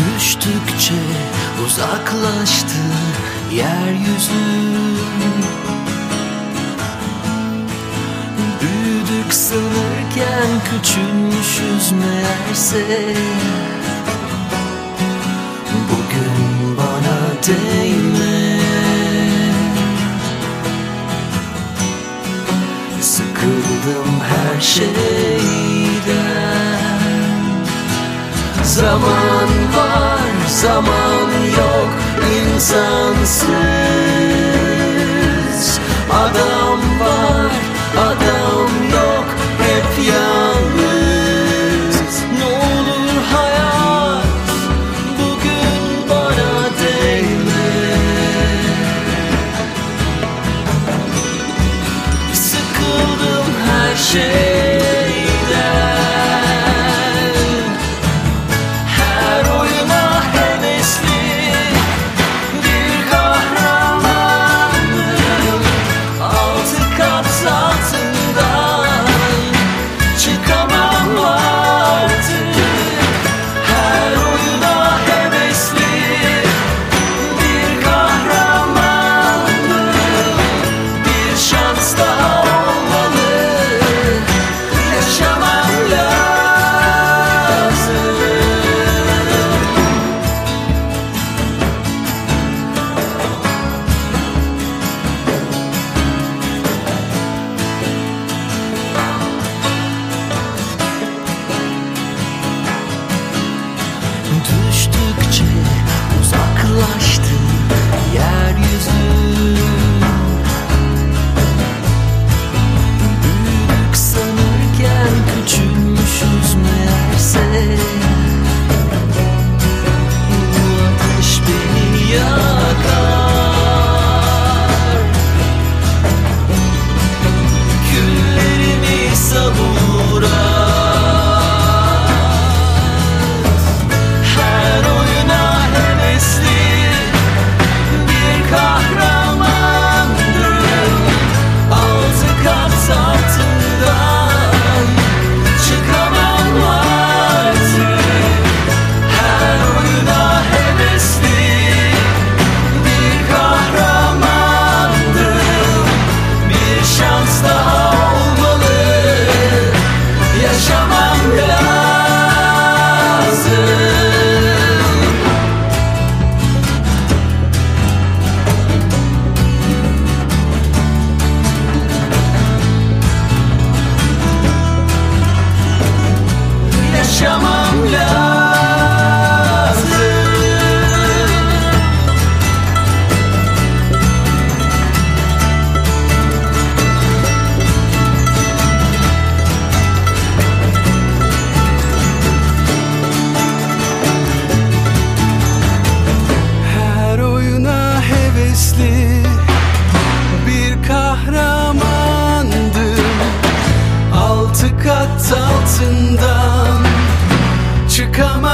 Düştükçe uzaklaştı yeryüzü. Büyüdük sanırken küçülmüşüz meğerse. Bugün bana değme. Sıkıldım her şey Zaman var, zaman yok insansız. Adam done yaşamam lazım. Her oyuna hevesli bir kahramandım Altı kat altında come on.